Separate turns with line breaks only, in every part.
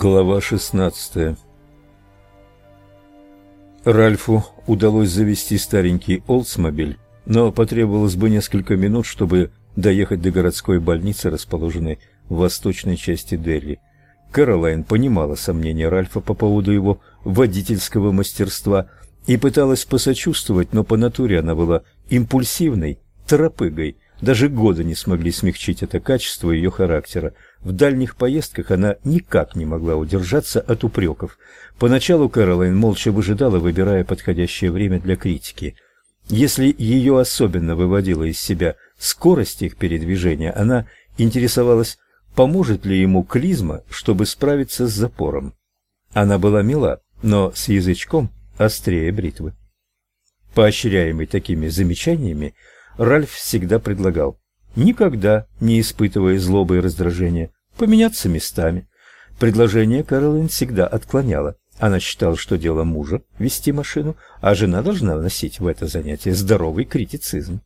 Глава 16 Ральфу удалось завести старенький Олдсмобиль, но потребовалось бы несколько минут, чтобы доехать до городской больницы, расположенной в восточной части Дели. Кэролайн понимала сомнения Ральфа по поводу его водительского мастерства и пыталась посочувствовать, но по натуре она была импульсивной, торопыгой. Даже годы не смогли смягчить это качество ее характера. В дальних поездках она никак не могла удержаться от упреков. Поначалу Кэролайн молча выжидала, выбирая подходящее время для критики. Если ее особенно выводила из себя скорость их передвижения, она интересовалась, поможет ли ему клизма, чтобы справиться с запором. Она была мила, но с язычком острее бритвы. Поощряемый такими замечаниями, Ральф всегда предлагал никогда не испытывая злобы и раздражения, поменяться местами. Предложение Кэролин всегда отклоняла. Она считала, что дело мужа вести машину, а жена должна вносить в это занятие здоровый критицизм.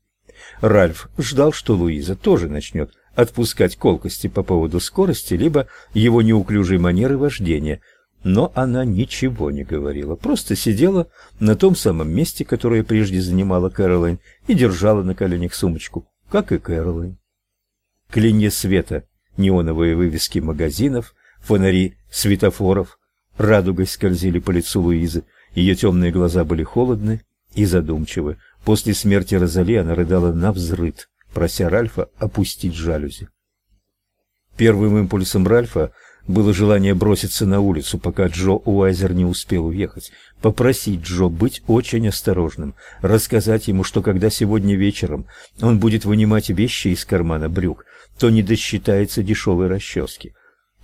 Ральф ждал, что Луиза тоже начнет отпускать колкости по поводу скорости либо его неуклюжей манеры вождения, но она ничего не говорила, просто сидела на том самом месте, которое прежде занимала Кэролайн, и держала на коленях сумочку как и Кэролайн. Клинья света, неоновые вывески магазинов, фонари светофоров радугой скользили по лицу Луизы. Ее темные глаза были холодны и задумчивы. После смерти Розали она рыдала навзрыд, прося Ральфа опустить жалюзи. Первым импульсом Ральфа было желание броситься на улицу, пока Джо Уайзер не успел уехать, попросить Джо быть очень осторожным, рассказать ему, что когда сегодня вечером он будет вынимать вещи из кармана брюк, то не досчитается дешевой расчески.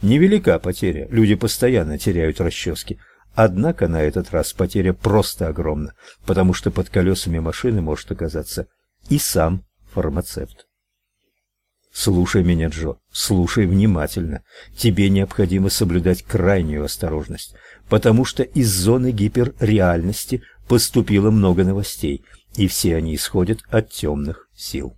Невелика потеря, люди постоянно теряют расчески. Однако на этот раз потеря просто огромна, потому что под колесами машины может оказаться и сам фармацевт. Слушай меня, Джо, слушай внимательно. Тебе необходимо соблюдать крайнюю осторожность, потому что из зоны гиперреальности поступило много новостей, и все они исходят от темных сил.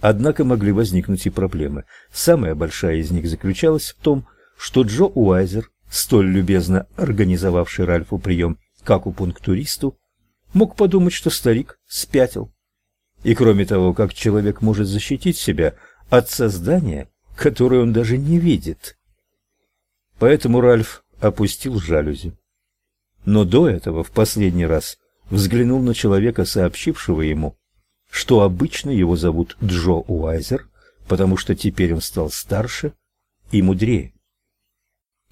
Однако могли возникнуть и проблемы. Самая большая из них заключалась в том, что Джо Уайзер, столь любезно организовавший Ральфу прием как у пунктуристу, мог подумать, что старик спятил. И кроме того, как человек может защитить себя от создания, которое он даже не видит. Поэтому Ральф опустил жалюзи. Но до этого в последний раз взглянул на человека, сообщившего ему, что обычно его зовут Джо Уайзер, потому что теперь он стал старше и мудрее.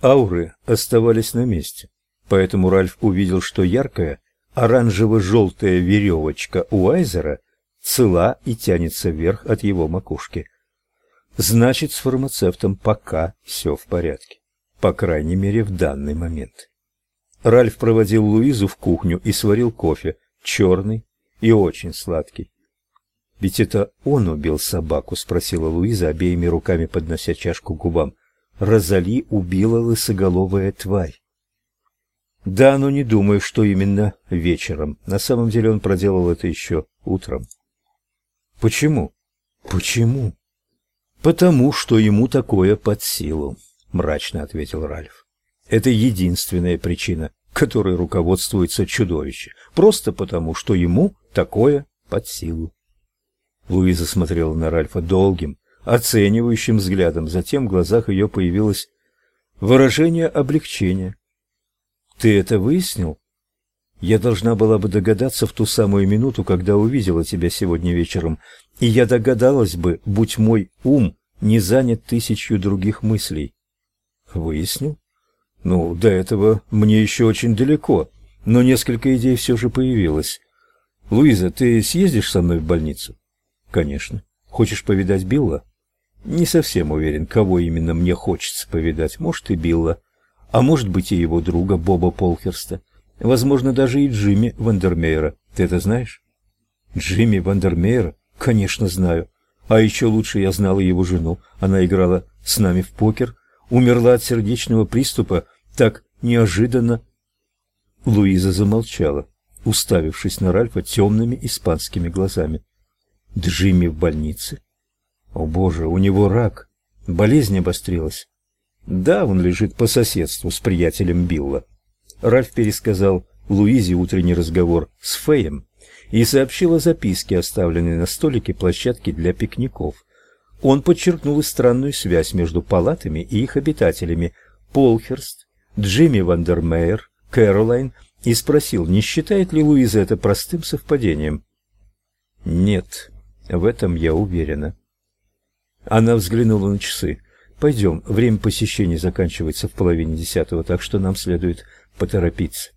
Ауры оставались на месте, поэтому Ральф увидел, что яркая оранжево-желтая веревочка Уайзера цела и тянется вверх от его макушки. Значит, с фармацевтом пока все в порядке, по крайней мере, в данный момент. Ральф проводил Луизу в кухню и сварил кофе, черный и очень сладкий. «Ведь это он убил собаку?» — спросила Луиза, обеими руками поднося чашку к губам. «Розали убила лысоголовая тварь». «Да, но не думаю, что именно вечером. На самом деле он проделал это еще утром». Почему? Почему? Потому что ему такое под силу, мрачно ответил Ральф. Это единственная причина, которой руководствуется чудовище, просто потому, что ему такое под силу. Луиза смотрела на Ральфа долгим, оценивающим взглядом, затем в глазах ее появилось выражение облегчения. Ты это выяснил? Я должна была бы догадаться в ту самую минуту, когда увидела тебя сегодня вечером, и я догадалась бы, будь мой ум не занят тысячью других мыслей. Выяснил? Ну, до этого мне еще очень далеко, но несколько идей все же появилось. Луиза, ты съездишь со мной в больницу? Конечно. Хочешь повидать Билла? Не совсем уверен, кого именно мне хочется повидать. Может, и Билла, а может быть и его друга Боба Полхерста. Возможно, даже и Джимми Вандермеера. Ты это знаешь? Джимми Вандермеера? Конечно, знаю. А еще лучше я знала его жену. Она играла с нами в покер, умерла от сердечного приступа так неожиданно. Луиза замолчала, уставившись на Ральфа темными испанскими глазами. Джимми в больнице? О, боже, у него рак. Болезнь обострилась. Да, он лежит по соседству с приятелем Билла. Ральф пересказал Луизе утренний разговор с Феем и сообщил о записке, оставленной на столике площадки для пикников. Он подчеркнул и странную связь между палатами и их обитателями Полхерст, Джимми Вандермейер, Кэролайн и спросил, не считает ли Луиза это простым совпадением. «Нет, в этом я уверена». Она взглянула на часы. «Пойдем, время посещений заканчивается в половине десятого, так что нам следует поторопиться».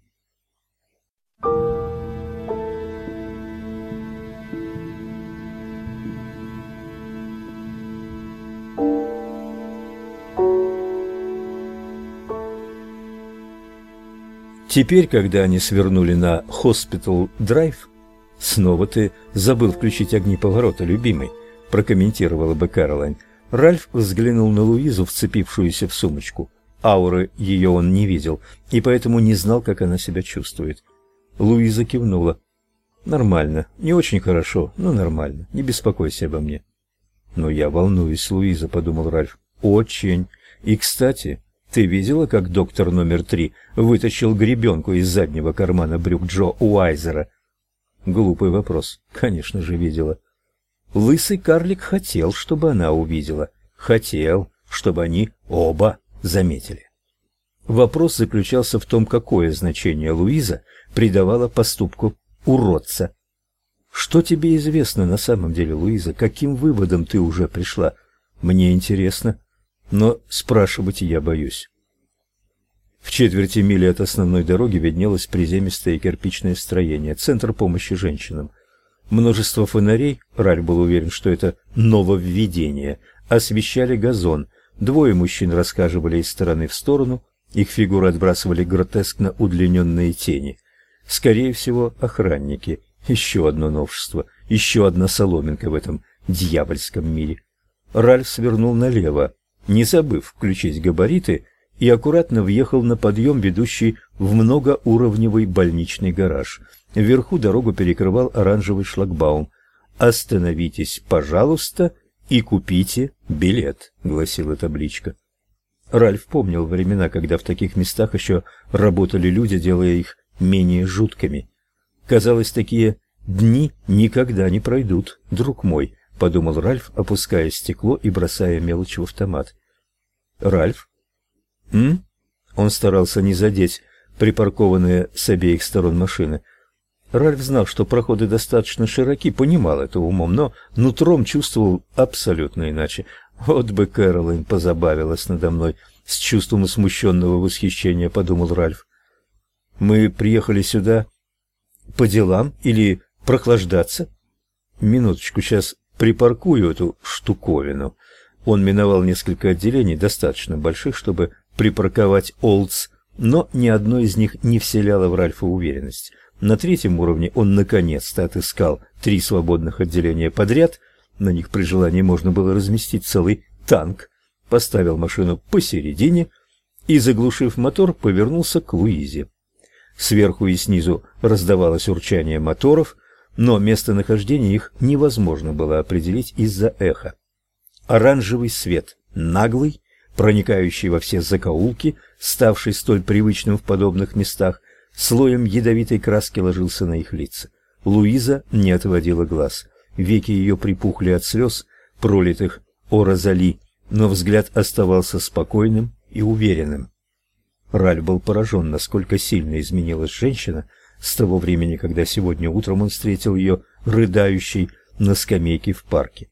Теперь, когда они свернули на Hospital Drive, снова ты забыл включить огни поворота, любимый, прокомментировала бы Кэролайн. Ральф взглянул на Луизу, вцепившуюся в сумочку. Ауры ее он не видел, и поэтому не знал, как она себя чувствует. Луиза кивнула. Нормально, не очень хорошо, но нормально. Не беспокойся обо мне. Но я волнуюсь, Луиза, подумал Ральф. Очень. И, кстати, ты видела, как доктор номер три вытащил гребенку из заднего кармана брюк Джо Уайзера? Глупый вопрос. Конечно же, видела. Лысый карлик хотел, чтобы она увидела. Хотел, чтобы они оба заметили. Вопрос заключался в том, какое значение Луиза придавала поступку уродца. Что тебе известно на самом деле, Луиза? Каким выводом ты уже пришла? Мне интересно но спрашивать я боюсь. В четверти мили от основной дороги виднелось приземистое кирпичное строение, центр помощи женщинам. Множество фонарей, Раль был уверен, что это нововведение, освещали газон. Двое мужчин рассказывали из стороны в сторону, их фигуры отбрасывали гротескно удлиненные тени. Скорее всего, охранники. Еще одно новшество, еще одна соломинка в этом дьявольском мире. Ральф свернул налево, не забыв включить габариты, и аккуратно въехал на подъем, ведущий в многоуровневый больничный гараж. Вверху дорогу перекрывал оранжевый шлагбаум. «Остановитесь, пожалуйста, и купите билет», — гласила табличка. Ральф помнил времена, когда в таких местах еще работали люди, делая их менее жуткими. Казалось, такие дни никогда не пройдут, друг мой, — подумал Ральф, опуская стекло и бросая мелочь в автомат. «Ральф?» «М?» Он старался не задеть припаркованные с обеих сторон машины. Ральф знал, что проходы достаточно широки, понимал это умом, но нутром чувствовал абсолютно иначе. Вот бы Кэролайн позабавилась надо мной, с чувством смущенного восхищения подумал Ральф. «Мы приехали сюда по делам или прохлаждаться?» «Минуточку, сейчас припаркую эту штуковину. Он миновал несколько отделений, достаточно больших, чтобы припарковать Олдс, но ни одно из них не вселяло в Ральфа уверенность. На третьем уровне он наконец-то отыскал три свободных отделения подряд, на них при желании можно было разместить целый танк, поставил машину посередине и, заглушив мотор, повернулся к Луизе. Сверху и снизу раздавалось урчание моторов, но местонахождение их невозможно было определить из-за эха. Оранжевый свет, наглый, проникающий во все закоулки, ставший столь привычным в подобных местах, слоем ядовитой краски ложился на их лица. Луиза не отводила глаз. Веки ее припухли от слез, пролитых о Розали, но взгляд оставался спокойным и уверенным. Раль был поражен, насколько сильно изменилась женщина, с того времени, когда сегодня утром он встретил ее рыдающей на скамейке в парке.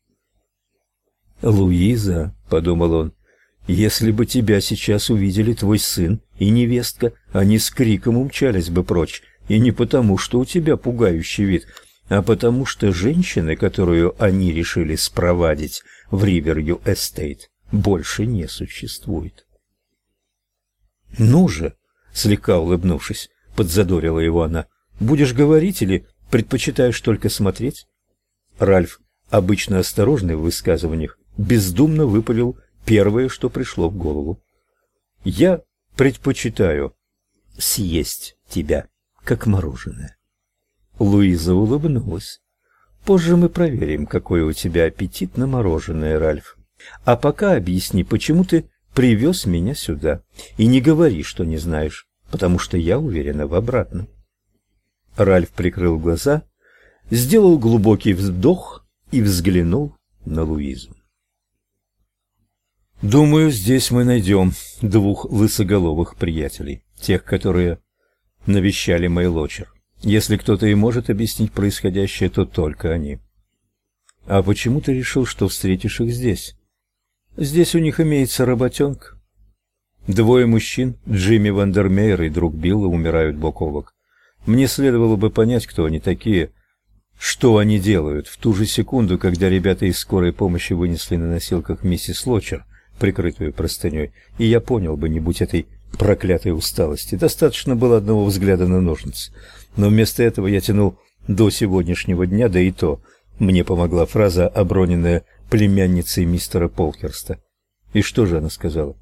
«Луиза», — подумал он, — «если бы тебя сейчас увидели твой сын и невестка, они с криком умчались бы прочь, и не потому, что у тебя пугающий вид, а потому что женщины, которую они решили спровадить в Риверью Эстейт, больше не существует». «Ну же», — слегка улыбнувшись, — подзадорила его она. «Будешь говорить или предпочитаешь только смотреть?» Ральф, обычно осторожный в высказываниях, бездумно выпалил первое, что пришло в голову. «Я предпочитаю съесть тебя, как мороженое». Луиза улыбнулась. «Позже мы проверим, какой у тебя аппетит на мороженое, Ральф. А пока объясни, почему ты привез меня сюда. И не говори, что не знаешь, потому что я уверена в обратном. Ральф прикрыл глаза, сделал глубокий вздох и взглянул на Луизу. Думаю, здесь мы найдем двух лысоголовых приятелей, тех, которые навещали Мэй Лочер. Если кто-то и может объяснить происходящее, то только они. А почему ты решил, что встретишь их здесь? Здесь у них имеется работенка. Двое мужчин, Джимми Вандермейер и друг Билла, умирают бок о бок. Мне следовало бы понять, кто они такие, что они делают. В ту же секунду, когда ребята из скорой помощи вынесли на носилках миссис Лочер, прикрытую простыней, и я понял бы, не будь этой проклятой усталости. Достаточно было одного взгляда на ножницы. Но вместо этого я тянул до сегодняшнего дня, да и то мне помогла фраза, оброненная племянницей мистера Полкерста. И что же она сказала?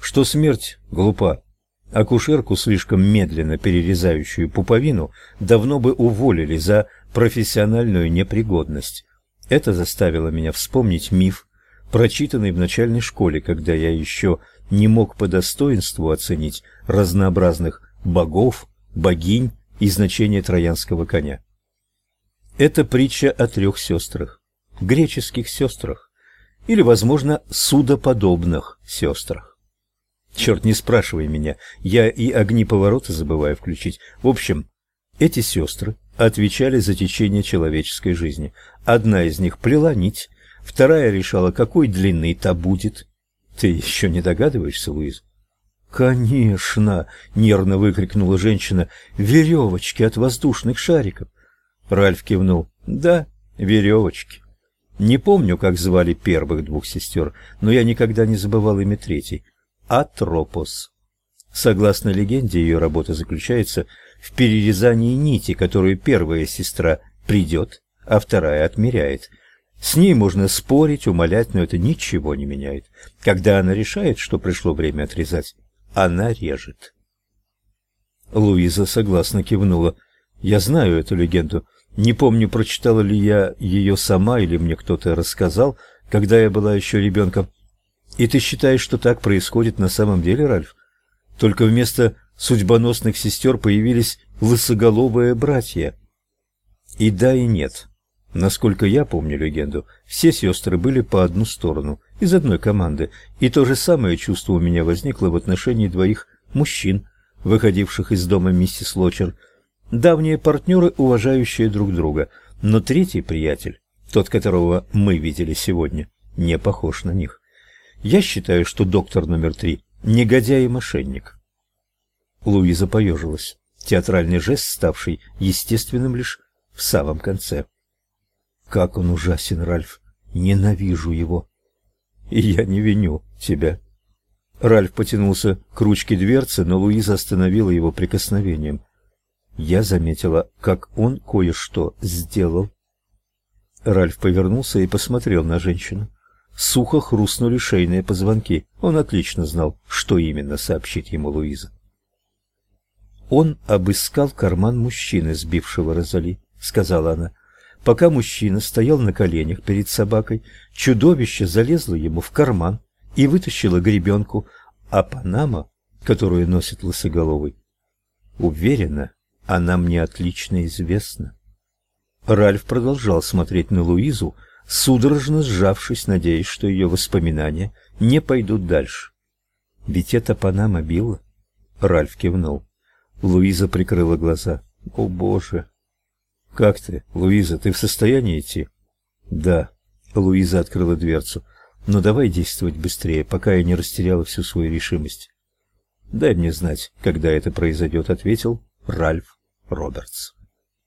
Что смерть глупа. Акушерку, слишком медленно перерезающую пуповину, давно бы уволили за профессиональную непригодность. Это заставило меня вспомнить миф прочитанный в начальной школе, когда я еще не мог по достоинству оценить разнообразных богов, богинь и значение троянского коня. Это притча о трех сестрах, греческих сестрах, или, возможно, судоподобных сестрах. Черт, не спрашивай меня, я и огни поворота забываю включить. В общем, эти сестры отвечали за течение человеческой жизни. Одна из них плела нить, Вторая решала, какой длины та будет. Ты еще не догадываешься, Луиз? Конечно, нервно выкрикнула женщина. Веревочки от воздушных шариков. Ральф кивнул. Да, веревочки. Не помню, как звали первых двух сестер, но я никогда не забывал имя третьей. Атропос. Согласно легенде, ее работа заключается в перерезании нити, которую первая сестра придет, а вторая отмеряет. С ней можно спорить, умолять, но это ничего не меняет. Когда она решает, что пришло время отрезать, она режет. Луиза согласно кивнула. Я знаю эту легенду. Не помню, прочитала ли я ее сама или мне кто-то рассказал, когда я была еще ребенком. И ты считаешь, что так происходит на самом деле, Ральф? Только вместо судьбоносных сестер появились лысоголовые братья. И да, и нет. Насколько я помню легенду, все сестры были по одну сторону, из одной команды, и то же самое чувство у меня возникло в отношении двоих мужчин, выходивших из дома миссис Лочер. Давние партнеры, уважающие друг друга, но третий приятель, тот, которого мы видели сегодня, не похож на них. Я считаю, что доктор номер три – негодяй и мошенник. Луиза поежилась. Театральный жест, ставший естественным лишь в самом конце. Как он ужасен, Ральф. Ненавижу его. И я не виню тебя. Ральф потянулся к ручке дверцы, но Луиза остановила его прикосновением. Я заметила, как он кое-что сделал. Ральф повернулся и посмотрел на женщину. Сухо хрустнули шейные позвонки. Он отлично знал, что именно сообщит ему Луиза. Он обыскал карман мужчины, сбившего Розали, сказала она. Пока мужчина стоял на коленях перед собакой, чудовище залезло ему в карман и вытащило гребенку, а Панама, которую носит лысоголовый, уверена, она мне отлично известна. Ральф продолжал смотреть на Луизу, судорожно сжавшись, надеясь, что ее воспоминания не пойдут дальше. Ведь это Панама Билла. Ральф кивнул. Луиза прикрыла глаза. О, боже, как ты, Луиза, ты в состоянии идти? Да. Луиза открыла дверцу. Но давай действовать быстрее, пока я не растеряла всю свою решимость. Дай мне знать, когда это произойдет», — ответил Ральф Робертс.